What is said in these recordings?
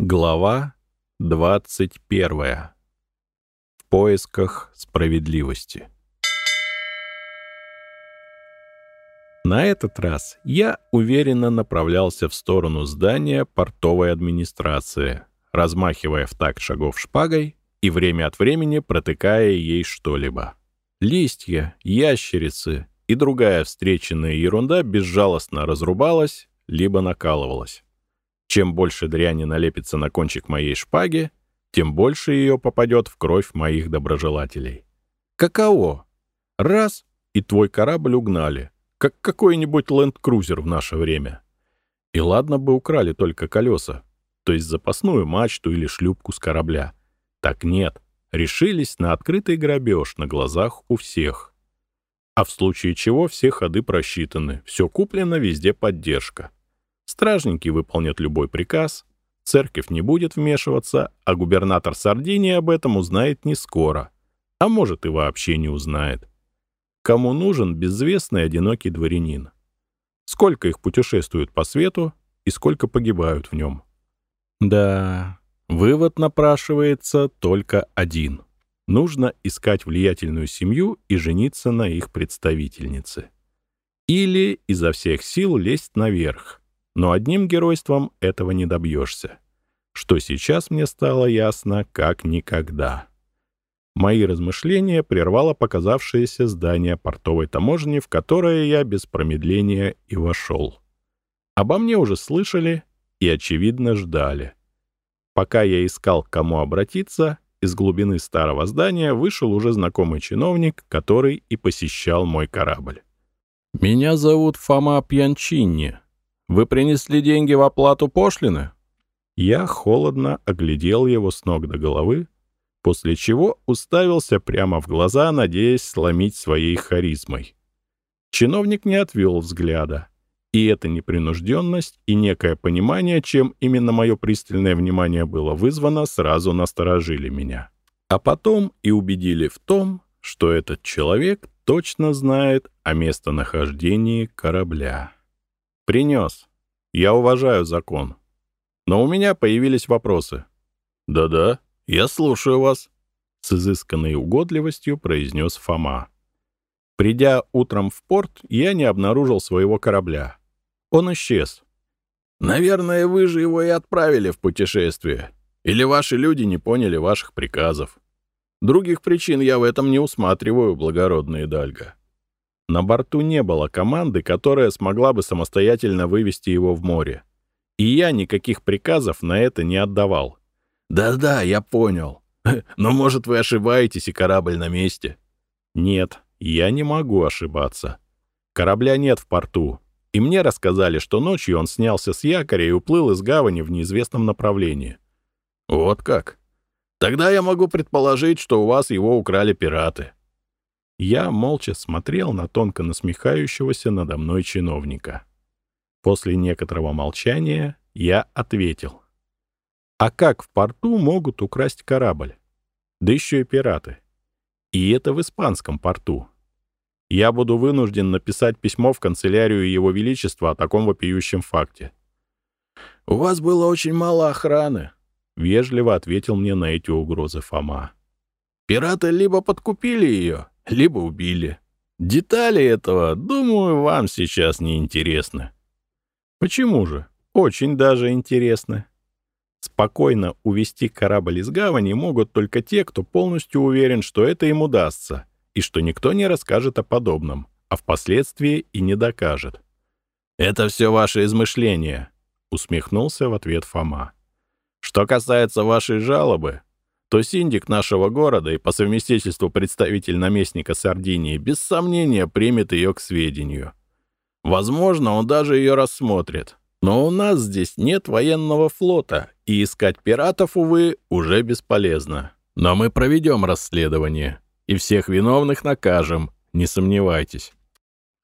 Глава 21. В поисках справедливости. На этот раз я уверенно направлялся в сторону здания портовой администрации, размахивая в такт шагов шпагой и время от времени протыкая ей что-либо. Листья, ящерицы и другая встреченная ерунда безжалостно разрубалась либо накалывалась. Чем больше дряни налепится на кончик моей шпаги, тем больше ее попадет в кровь моих доброжелателей. Каково? Раз — и твой корабль угнали, как какой-нибудь ленд-крузер в наше время. И ладно бы украли только колеса, то есть запасную мачту или шлюпку с корабля. Так нет, решились на открытый грабеж на глазах у всех. А в случае чего все ходы просчитаны, все куплено, везде поддержка. Стражники выполнят любой приказ, церковь не будет вмешиваться, а губернатор Сардинии об этом узнает не скоро, а может и вообще не узнает. Кому нужен безвестный одинокий дворянин? Сколько их путешествуют по свету и сколько погибают в нем? Да, вывод напрашивается только один. Нужно искать влиятельную семью и жениться на их представительнице. Или изо всех сил лезть наверх, но одним геройством этого не добьешься. Что сейчас мне стало ясно, как никогда. Мои размышления прервало показавшееся здание портовой таможни, в которое я без промедления и вошел. Обо мне уже слышали и, очевидно, ждали. Пока я искал, к кому обратиться, из глубины старого здания вышел уже знакомый чиновник, который и посещал мой корабль. «Меня зовут Фома Пьянчинни», вы принесли деньги в оплату пошлины?» Я холодно оглядел его с ног до головы, после чего уставился прямо в глаза, надеясь сломить своей харизмой. Чиновник не отвел взгляда, и эта непринужденность и некое понимание, чем именно мое пристальное внимание было вызвано, сразу насторожили меня. А потом и убедили в том, что этот человек точно знает о местонахождении корабля. Принес. Я уважаю закон. Но у меня появились вопросы. Да-да, я слушаю вас. С изысканной угодливостью произнес Фома. Придя утром в порт, я не обнаружил своего корабля. Он исчез. Наверное, вы же его и отправили в путешествие. Или ваши люди не поняли ваших приказов. Других причин я в этом не усматриваю, благородный Дальга. На борту не было команды, которая смогла бы самостоятельно вывести его в море. И я никаких приказов на это не отдавал. «Да-да, я понял. Но, может, вы ошибаетесь, и корабль на месте?» «Нет, я не могу ошибаться. Корабля нет в порту, и мне рассказали, что ночью он снялся с якоря и уплыл из гавани в неизвестном направлении». «Вот как? Тогда я могу предположить, что у вас его украли пираты». Я молча смотрел на тонко насмехающегося надо мной чиновника. После некоторого молчания я ответил. А как в порту могут украсть корабль? Да еще и пираты. И это в испанском порту. Я буду вынужден написать письмо в канцелярию Его Величества о таком вопиющем факте. «У вас было очень мало охраны», — вежливо ответил мне на эти угрозы Фома. «Пираты либо подкупили ее, либо убили. Детали этого, думаю, вам сейчас не интересны. Почему же? Очень даже интересны. Спокойно увести корабль из гавани могут только те, кто полностью уверен, что это им удастся, и что никто не расскажет о подобном, а впоследствии и не докажет. «Это все ваши измышления», — усмехнулся в ответ Фома. «Что касается вашей жалобы, то синдик нашего города и по совместительству представитель наместника Сардинии без сомнения примет ее к сведению. Возможно, он даже ее рассмотрит. Но у нас здесь нет военного флота, и искать пиратов, увы, уже бесполезно. Но мы проведем расследование, и всех виновных накажем, не сомневайтесь.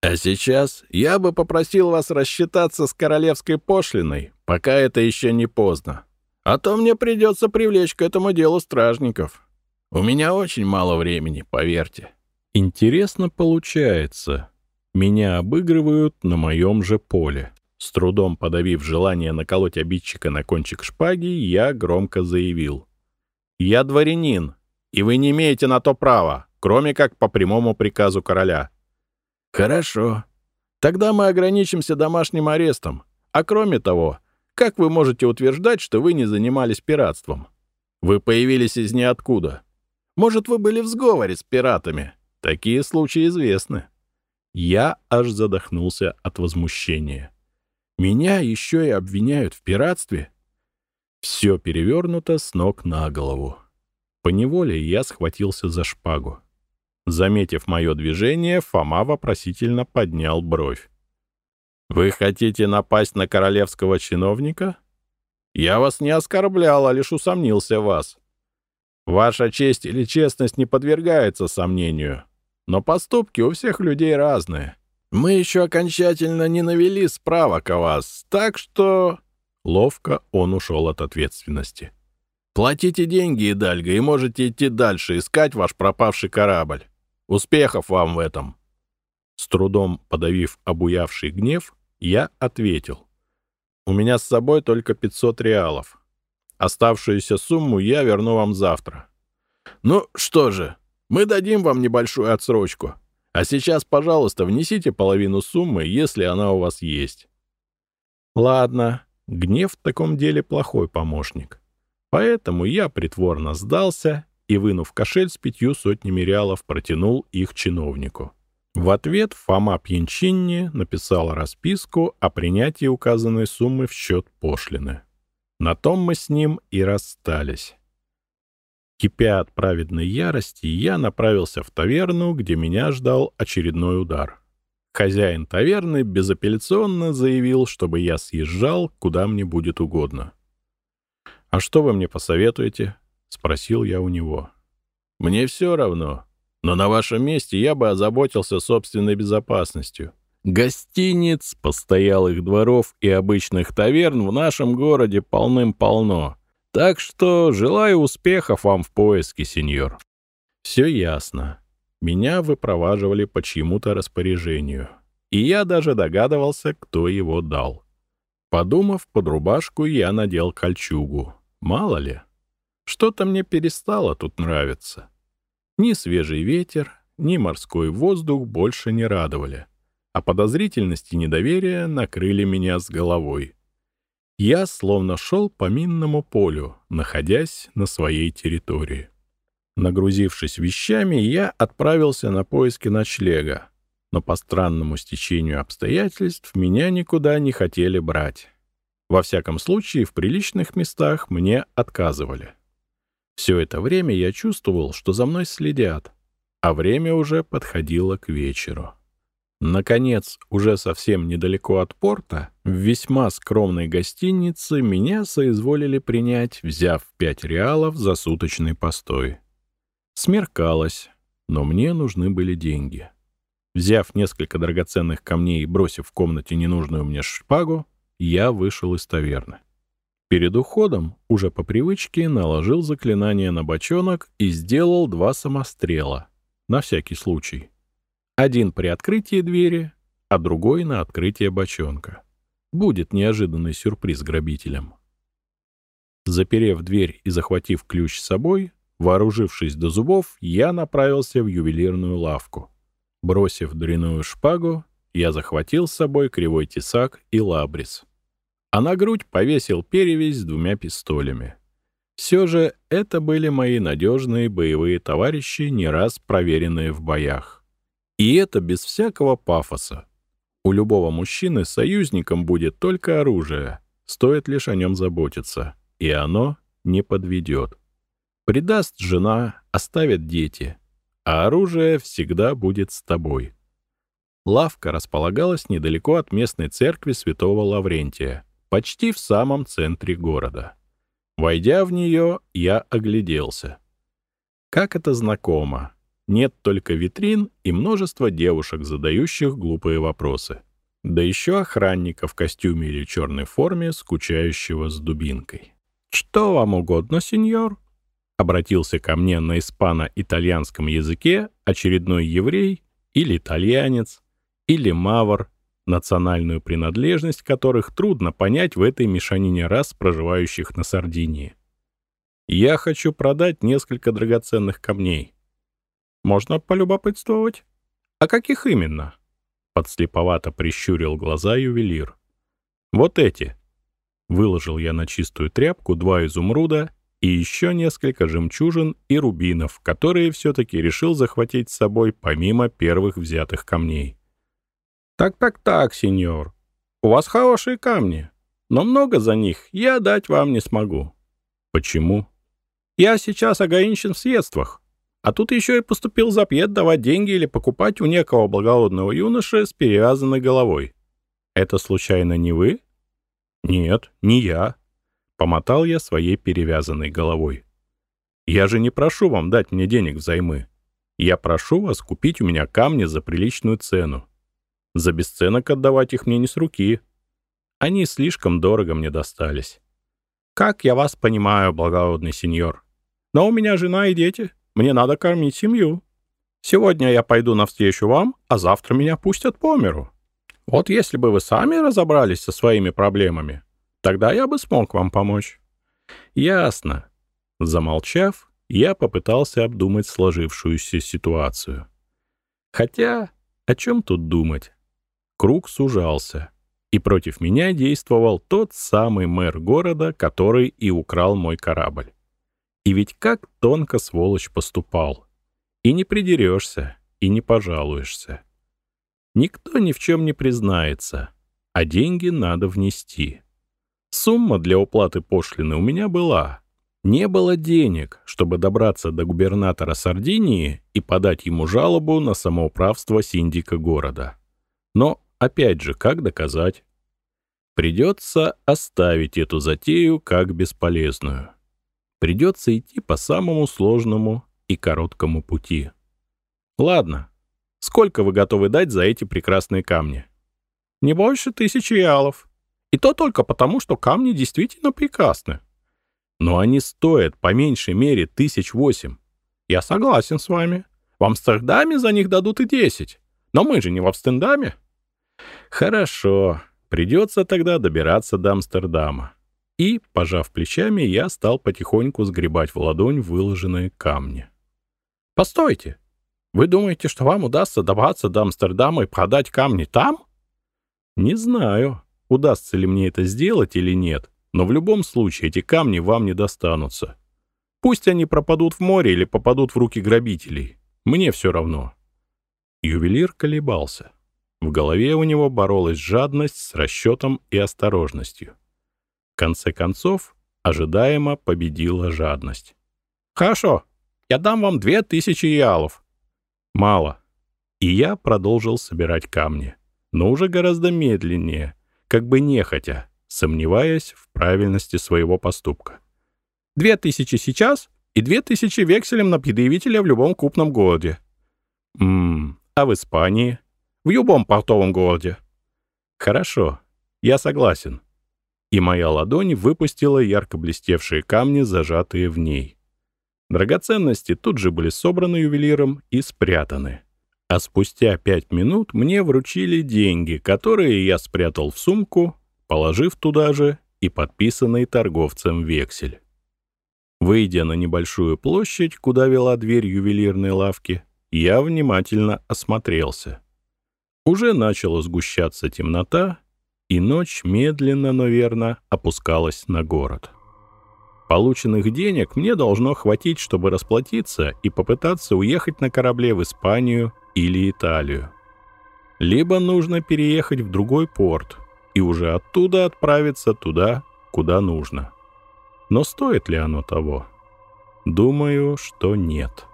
А сейчас я бы попросил вас рассчитаться с королевской пошлиной, пока это еще не поздно. А то мне придется привлечь к этому делу стражников. У меня очень мало времени, поверьте. Интересно получается. Меня обыгрывают на моем же поле. С трудом подавив желание наколоть обидчика на кончик шпаги, я громко заявил. «Я дворянин, и вы не имеете на то права, кроме как по прямому приказу короля». «Хорошо. Тогда мы ограничимся домашним арестом. А кроме того, как вы можете утверждать, что вы не занимались пиратством? Вы появились из ниоткуда. Может, вы были в сговоре с пиратами? Такие случаи известны». Я аж задохнулся от возмущения. Меня еще и обвиняют в пиратстве? Все перевернуто с ног на голову. Поневоле я схватился за шпагу. Заметив мое движение, Фома вопросительно поднял бровь. «Вы хотите напасть на королевского чиновника? Я вас не оскорблял, а лишь усомнился в вас. Ваша честь или честность не подвергается сомнению, но поступки у всех людей разные. Мы еще окончательно не навели справок о вас, так что...» Ловко он ушел от ответственности. «Платите деньги, Идальго, и можете идти дальше искать ваш пропавший корабль. Успехов вам в этом!» С трудом подавив обуявший гнев, я ответил. «У меня с собой только 500 реалов. Оставшуюся сумму я верну вам завтра». «Ну что же, мы дадим вам небольшую отсрочку. А сейчас, пожалуйста, внесите половину суммы, если она у вас есть. Ладно, гнев в таком деле плохой помощник. Поэтому я притворно сдался и, вынув кошель с пятью сотнями реалов, протянул их чиновнику. В ответ Фома Пьянчинни написал расписку о принятии указанной суммы в счет пошлины. На том мы с ним и расстались. Кипя от праведной ярости, я направился в таверну, где меня ждал очередной удар. Хозяин таверны безапелляционно заявил, чтобы я съезжал, куда мне будет угодно. «А что вы мне посоветуете?» — спросил я у него. «Мне все равно, но на вашем месте я бы озаботился собственной безопасностью. Гостиниц, постоялых дворов и обычных таверн в нашем городе полным-полно». Так что желаю успехов вам в поиске, сеньор. Все ясно. Меня выпроваживали по чьему-то распоряжению. И я даже догадывался, кто его дал. Подумав, под рубашку я надел кольчугу. Мало ли. Что-то мне перестало тут нравиться. Ни свежий ветер, ни морской воздух больше не радовали. А подозрительность и недоверие накрыли меня с головой. Я словно шел по минному полю, находясь на своей территории. Нагрузившись вещами, я отправился на поиски ночлега, но по странному стечению обстоятельств меня никуда не хотели брать. Во всяком случае, в приличных местах мне отказывали. Все это время я чувствовал, что за мной следят, а время уже подходило к вечеру. Наконец, уже совсем недалеко от порта, в весьма скромной гостинице меня соизволили принять, взяв пять реалов за суточный постой. Смеркалось, но мне нужны были деньги. Взяв несколько драгоценных камней и бросив в комнате ненужную мне шпагу, я вышел из таверны. Перед уходом, уже по привычке, наложил заклинание на бочонок и сделал два самострела, на всякий случай. Один при открытии двери, а другой на открытие бочонка. Будет неожиданный сюрприз грабителям. Заперев дверь и захватив ключ с собой, вооружившись до зубов, я направился в ювелирную лавку. Бросив дряную шпагу, я захватил с собой кривой тесак и лабрис. А на грудь повесил перевязь с двумя пистолями. Все же это были мои надежные боевые товарищи, не раз проверенные в боях. И это без всякого пафоса. У любого мужчины союзником будет только оружие, стоит лишь о нем заботиться, и оно не подведет. Предаст жена, оставят дети, а оружие всегда будет с тобой. Лавка располагалась недалеко от местной церкви святого Лаврентия, почти в самом центре города. Войдя в нее, я огляделся. Как это знакомо. Нет только витрин и множество девушек, задающих глупые вопросы. Да еще охранника в костюме или черной форме, скучающего с дубинкой. «Что вам угодно, сеньор?» Обратился ко мне на испано-итальянском языке очередной еврей или итальянец, или мавр, национальную принадлежность которых трудно понять в этой мешанине рас, проживающих на Сардинии. Я хочу продать несколько драгоценных камней. Можно полюбопытствовать? А каких именно? Подслеповато прищурил глаза ювелир. Вот эти. Выложил я на чистую тряпку два изумруда и еще несколько жемчужин и рубинов, которые все-таки решил захватить с собой помимо первых взятых камней. «Так-так-так, сеньор, у вас хорошие камни, но много за них я дать вам не смогу». «Почему?» «Я сейчас ограничен в средствах, а тут еще и поступил запрет давать деньги или покупать у некого благородного юноши с перевязанной головой. Это случайно не вы?» «Нет, не я», — помотал я своей перевязанной головой. «Я же не прошу вам дать мне денег взаймы. Я прошу вас купить у меня камни за приличную цену. За бесценок отдавать их мне не с руки. Они слишком дорого мне достались. Как я вас понимаю, благородный сеньор. Но у меня жена и дети. Мне надо кормить семью. Сегодня я пойду навстречу вам, а завтра меня пустят по миру. Вот если бы вы сами разобрались со своими проблемами, тогда я бы смог вам помочь. Ясно. Замолчав, я попытался обдумать сложившуюся ситуацию. Хотя, о чем тут думать? Круг сужался, и против меня действовал тот самый мэр города, который и украл мой корабль. И ведь как тонко сволочь поступал. И не придерешься, и не пожалуешься. Никто ни в чем не признается, а деньги надо внести. Сумма для уплаты пошлины у меня была. Не было денег, чтобы добраться до губернатора Сардинии и подать ему жалобу на самоуправство синдика города. Но, опять же, как доказать? Придется оставить эту затею как бесполезную. Придется идти по самому сложному и короткому пути. Ладно, Сколько вы готовы дать за эти прекрасные камни? Не больше тысячи реалов. И то только потому, что камни действительно прекрасны. Но они стоят по меньшей мере тысяч восемь. Я согласен с вами. В Амстердаме за них дадут и десять. Но мы же не в Амстердаме. Хорошо. Придется тогда добираться до Амстердама. И, пожав плечами, я стал потихоньку сгребать в ладонь выложенные камни. «Постойте!» Вы думаете, что вам удастся добраться до Амстердама и продать камни там? Не знаю, удастся ли мне это сделать или нет, но в любом случае эти камни вам не достанутся. Пусть они пропадут в море или попадут в руки грабителей. Мне все равно. Ювелир колебался. В голове у него боролась жадность с расчетом и осторожностью. В конце концов, ожидаемо победила жадность. «Хорошо, я дам вам две тысячи реалов. Мало. И я продолжил собирать камни, но уже гораздо медленнее, как бы нехотя, сомневаясь в правильности своего поступка. Две тысячи сейчас и две тысячи векселем на предъявителя в любом крупном городе. Ммм, а в Испании? В любом портовом городе. Хорошо, я согласен. И моя ладонь выпустила ярко блестевшие камни, зажатые в ней. Драгоценности тут же были собраны ювелиром и спрятаны. А спустя пять минут мне вручили деньги, которые я спрятал в сумку, положив туда же и подписанный торговцем вексель. Выйдя на небольшую площадь, куда вела дверь ювелирной лавки, я внимательно осмотрелся. Уже начала сгущаться темнота, и ночь медленно, но верно опускалась на город. Полученных денег мне должно хватить, чтобы расплатиться и попытаться уехать на корабле в Испанию или Италию. Либо нужно переехать в другой порт и уже оттуда отправиться туда, куда нужно. Но стоит ли оно того? Думаю, что нет.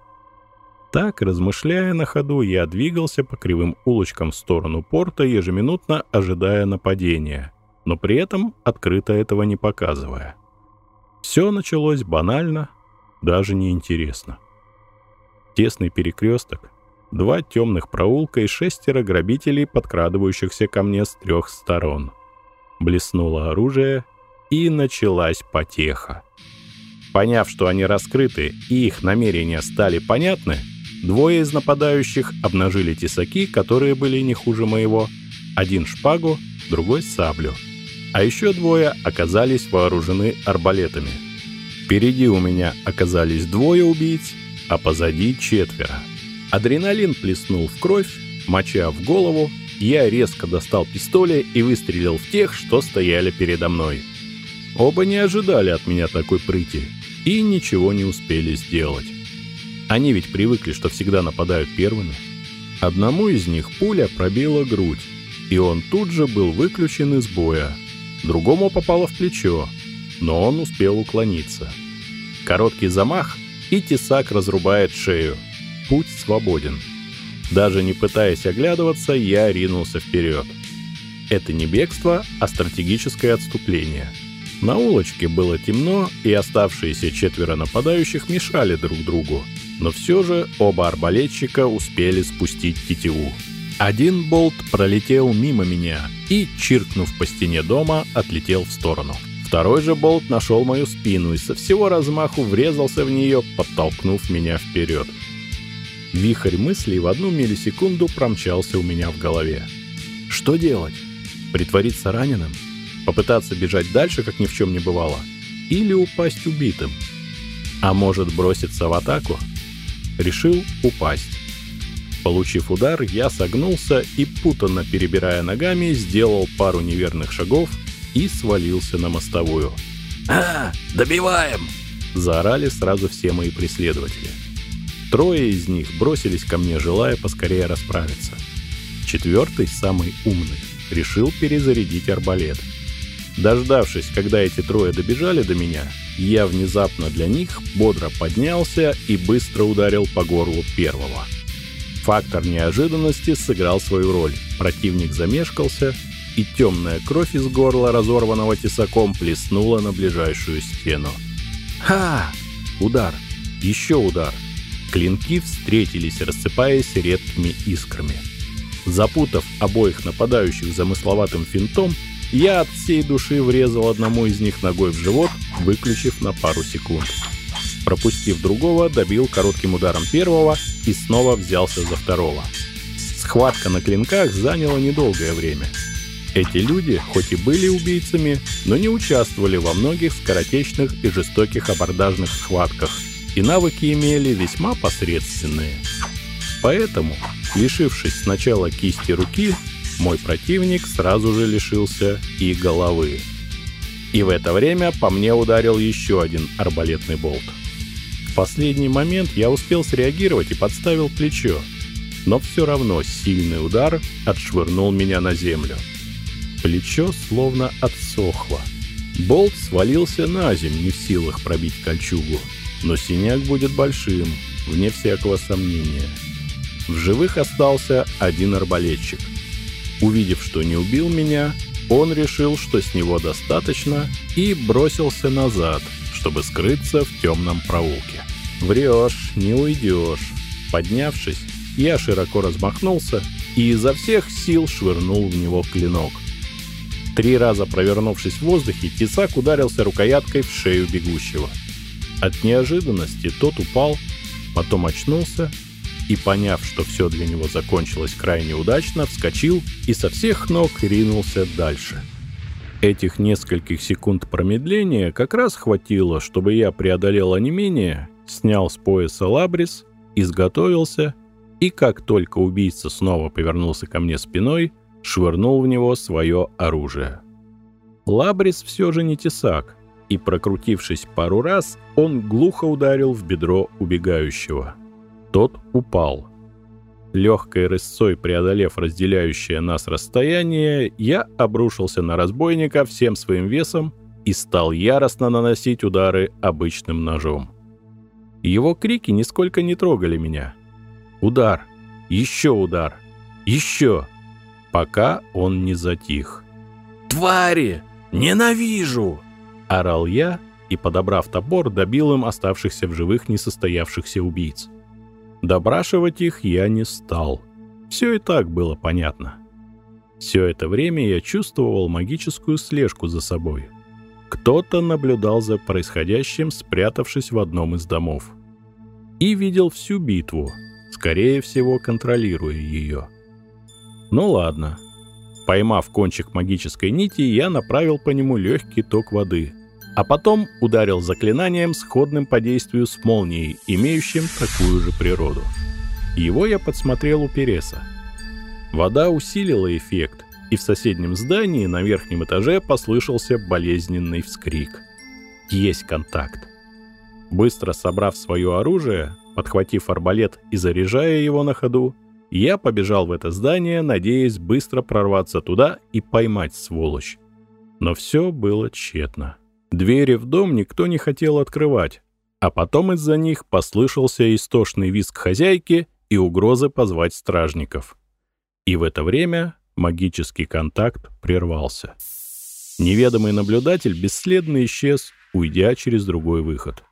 Так, размышляя на ходу, я двигался по кривым улочкам в сторону порта, ежеминутно ожидая нападения, но при этом открыто этого не показывая. Все началось банально, даже неинтересно. Тесный перекресток, два темных проулка и шестеро грабителей, подкрадывающихся ко мне с трех сторон. Блеснуло оружие, и началась потеха. Поняв, что они раскрыты и их намерения стали понятны, двое из нападающих обнажили тесаки, которые были не хуже моего, Один шпагу, другой саблю. А еще двое оказались вооружены арбалетами. Впереди у меня оказались двое убийц, а позади четверо. Адреналин плеснул в кровь, моча в голову, я резко достал пистоли и выстрелил в тех, что стояли передо мной. Оба не ожидали от меня такой прыти и ничего не успели сделать. Они ведь привыкли, что всегда нападают первыми. Одному из них пуля пробила грудь, и он тут же был выключен из боя. Другому попало в плечо, но он успел уклониться. Короткий замах, и тесак разрубает шею. Путь свободен. Даже не пытаясь оглядываться, я ринулся вперед. Это не бегство, а стратегическое отступление. На улочке было темно, и оставшиеся четверо нападающих мешали друг другу. Но все же оба арбалетчика успели спустить тетиву. Один болт пролетел мимо меня и, чиркнув по стене дома, отлетел в сторону. Второй же болт нашел мою спину и со всего размаху врезался в нее, подтолкнув меня вперед. Вихрь мыслей в одну миллисекунду промчался у меня в голове. Что делать? Притвориться раненым? Попытаться бежать дальше, как ни в чем не бывало? Или упасть убитым? А может броситься в атаку? Решил упасть. Получив удар, я согнулся и, путанно перебирая ногами, сделал пару неверных шагов и свалился на мостовую. «А, добиваем!» — заорали сразу все мои преследователи. Трое из них бросились ко мне, желая поскорее расправиться. Четвертый, самый умный, решил перезарядить арбалет. Дождавшись, когда эти трое добежали до меня, я внезапно для них бодро поднялся и быстро ударил по горлу первого. Фактор неожиданности сыграл свою роль. Противник замешкался, и темная кровь из горла, разорванного тесаком, плеснула на ближайшую стену. Ха! Удар! Еще удар! Клинки встретились, рассыпаясь редкими искрами. Запутав обоих нападающих замысловатым финтом, я от всей души врезал одному из них ногой в живот, выключив на пару секунд. Пропустив другого, добил коротким ударом первого и снова взялся за второго. Схватка на клинках заняла недолгое время. Эти люди, хоть и были убийцами, но не участвовали во многих скоротечных и жестоких абордажных схватках – и навыки имели весьма посредственные. Поэтому, лишившись сначала кисти руки, мой противник сразу же лишился и головы. И в это время по мне ударил еще один арбалетный болт. В последний момент я успел среагировать и подставил плечо, но все равно сильный удар отшвырнул меня на землю. Плечо словно отсохло. Болт свалился на землю, не в силах пробить кольчугу но синяк будет большим, вне всякого сомнения. В живых остался один арбалетчик. Увидев, что не убил меня, он решил, что с него достаточно, и бросился назад, чтобы скрыться в темном проулке. «Врешь, не уйдешь». Поднявшись, я широко размахнулся и изо всех сил швырнул в него клинок. Три раза провернувшись в воздухе, тесак ударился рукояткой в шею бегущего. От неожиданности тот упал, потом очнулся и, поняв, что все для него закончилось крайне удачно, вскочил и со всех ног ринулся дальше. Этих нескольких секунд промедления как раз хватило, чтобы я преодолел онемение, снял с пояса лабрис, изготовился и, как только убийца снова повернулся ко мне спиной, швырнул в него свое оружие. Лабрис все же не тесак, и, прокрутившись пару раз, он глухо ударил в бедро убегающего. Тот упал. Легкой рысцой преодолев разделяющее нас расстояние, я обрушился на разбойника всем своим весом и стал яростно наносить удары обычным ножом. Его крики нисколько не трогали меня. Удар, еще удар, еще, пока он не затих. «Твари! Ненавижу!» Орал я и, подобрав топор, добил им оставшихся в живых несостоявшихся убийц. Добрашивать их я не стал. Все и так было понятно. Все это время я чувствовал магическую слежку за собой. Кто-то наблюдал за происходящим, спрятавшись в одном из домов. И видел всю битву, скорее всего, контролируя ее. Ну ладно. Поймав кончик магической нити, я направил по нему легкий ток воды, а потом ударил заклинанием, сходным по действию с молнией, имеющим такую же природу. Его я подсмотрел у Переса. Вода усилила эффект, и в соседнем здании на верхнем этаже послышался болезненный вскрик. Есть контакт. Быстро собрав свое оружие, подхватив арбалет и заряжая его на ходу, я побежал в это здание, надеясь быстро прорваться туда и поймать сволочь. Но все было тщетно. Двери в дом никто не хотел открывать, а потом из-за них послышался истошный визг хозяйки и угрозы позвать стражников. И в это время магический контакт прервался. Неведомый наблюдатель бесследно исчез, уйдя через другой выход.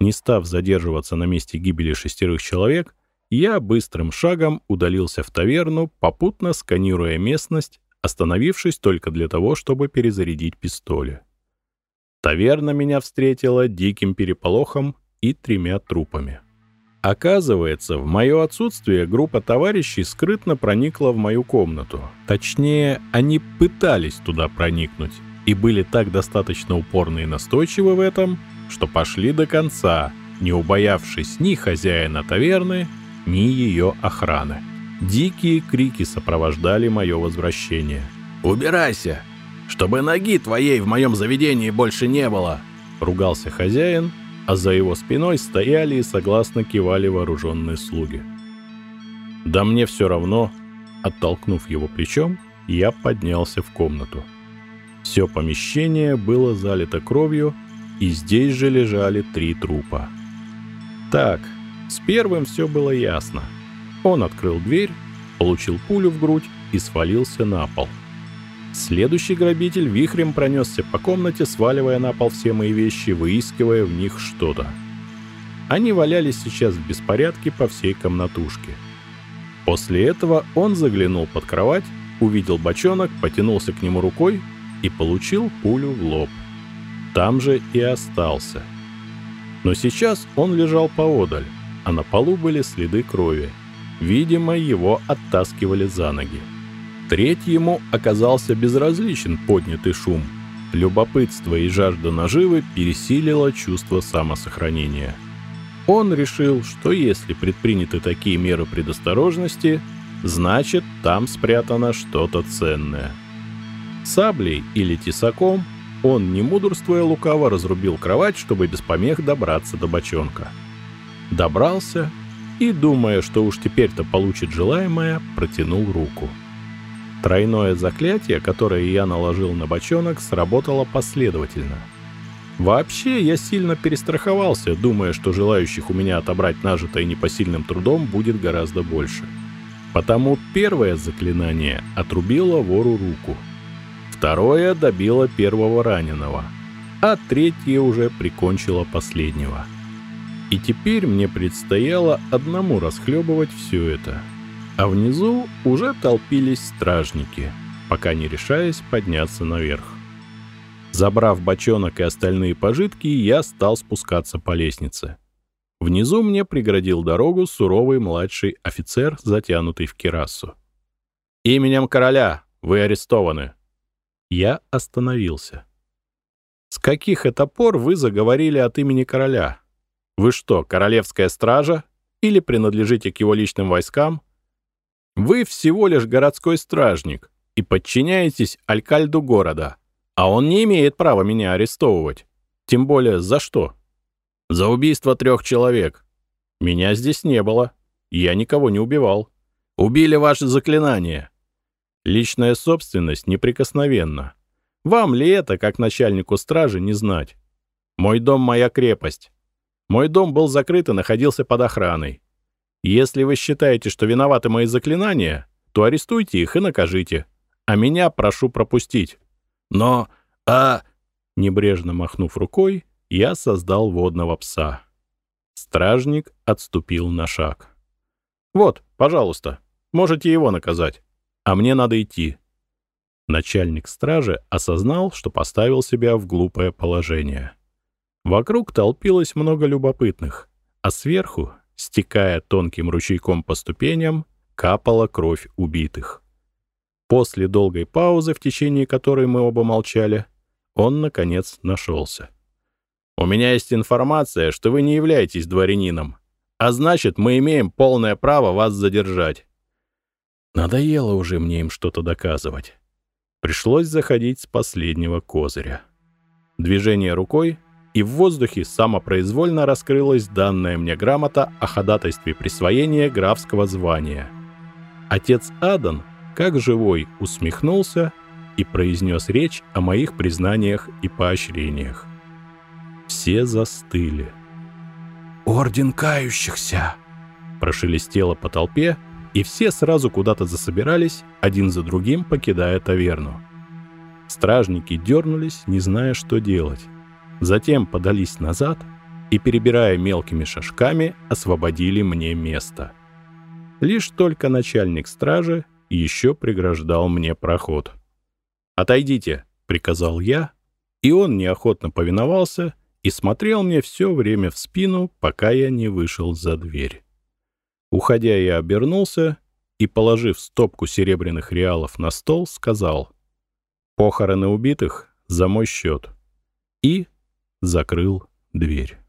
Не став задерживаться на месте гибели шестерых человек, я быстрым шагом удалился в таверну, попутно сканируя местность, остановившись только для того, чтобы перезарядить пистоли. Таверна меня встретила диким переполохом и тремя трупами. Оказывается, в мое отсутствие группа товарищей скрытно проникла в мою комнату. Точнее, они пытались туда проникнуть и были так достаточно упорны и настойчивы в этом, что пошли до конца, не убоявшись ни хозяина таверны, ни ее охраны. Дикие крики сопровождали мое возвращение. «Убирайся! Чтобы ноги твоей в моем заведении больше не было!» Ругался хозяин, а за его спиной стояли и согласно кивали вооруженные слуги. «Да мне все равно!» Оттолкнув его плечом, я поднялся в комнату. Все помещение было залито кровью, и здесь же лежали три трупа. Так, с первым все было ясно. Он открыл дверь, получил пулю в грудь и свалился на пол. Следующий грабитель вихрем пронесся по комнате, сваливая на пол все мои вещи, выискивая в них что-то. Они валялись сейчас в беспорядке по всей комнатушке. После этого он заглянул под кровать, увидел бочонок, потянулся к нему рукой и получил пулю в лоб. Там же и остался. Но сейчас он лежал поодаль, а на полу были следы крови. Видимо, его оттаскивали за ноги. Третьему оказался безразличен поднятый шум. Любопытство и жажда наживы пересилило чувство самосохранения. Он решил, что если предприняты такие меры предосторожности, значит там спрятано что-то ценное. Саблей или тесаком он, не мудрствуя лукаво, разрубил кровать, чтобы без помех добраться до бочонка. Добрался и, думая, что уж теперь-то получит желаемое, протянул руку. Тройное заклятие, которое я наложил на бочонок, сработало последовательно. Вообще, я сильно перестраховался, думая, что желающих у меня отобрать нажитое непосильным трудом будет гораздо больше. Потому первое заклинание отрубило вору руку. Второе добило первого раненого, а третье уже прикончило последнего. И теперь мне предстояло одному расхлебывать все это — а внизу уже толпились стражники, пока не решаясь подняться наверх. Забрав бочонок и остальные пожитки, я стал спускаться по лестнице. Внизу мне преградил дорогу суровый младший офицер, затянутый в кирасу. «Именем короля вы арестованы!» Я остановился. «С каких это пор вы заговорили от имени короля? Вы что, королевская стража? Или принадлежите к его личным войскам?» Вы всего лишь городской стражник и подчиняетесь алькальду города, а он не имеет права меня арестовывать. Тем более за что? За убийство трех человек. Меня здесь не было. Я никого не убивал. Убили ваше заклинание. Личная собственность неприкосновенна. Вам ли это, как начальнику стражи, не знать? Мой дом — моя крепость. Мой дом был закрыт и находился под охраной. Если вы считаете, что виноваты мои заклинания, то арестуйте их и накажите. А меня прошу пропустить. Но... а...» Небрежно махнув рукой, я создал водного пса. Стражник отступил на шаг. «Вот, пожалуйста, можете его наказать. А мне надо идти». Начальник стражи осознал, что поставил себя в глупое положение. Вокруг толпилось много любопытных, а сверху Стекая тонким ручейком по ступеням, капала кровь убитых. После долгой паузы, в течение которой мы оба молчали, он, наконец, нашелся. «У меня есть информация, что вы не являетесь дворянином, а значит, мы имеем полное право вас задержать». Надоело уже мне им что-то доказывать. Пришлось заходить с последнего козыря. Движение рукой, и в воздухе самопроизвольно раскрылась данная мне грамота о ходатайстве присвоения графского звания. Отец Адан, как живой, усмехнулся и произнес речь о моих признаниях и поощрениях. Все застыли. «Орден кающихся!» Прошелестело по толпе, и все сразу куда-то засобирались, один за другим покидая таверну. Стражники дернулись, не зная, что делать. Затем подались назад и, перебирая мелкими шажками, освободили мне место. Лишь только начальник стражи еще преграждал мне проход. «Отойдите», — приказал я, и он неохотно повиновался и смотрел мне все время в спину, пока я не вышел за дверь. Уходя, я обернулся и, положив стопку серебряных реалов на стол, сказал «Похороны убитых за мой счет» и закрыл дверь.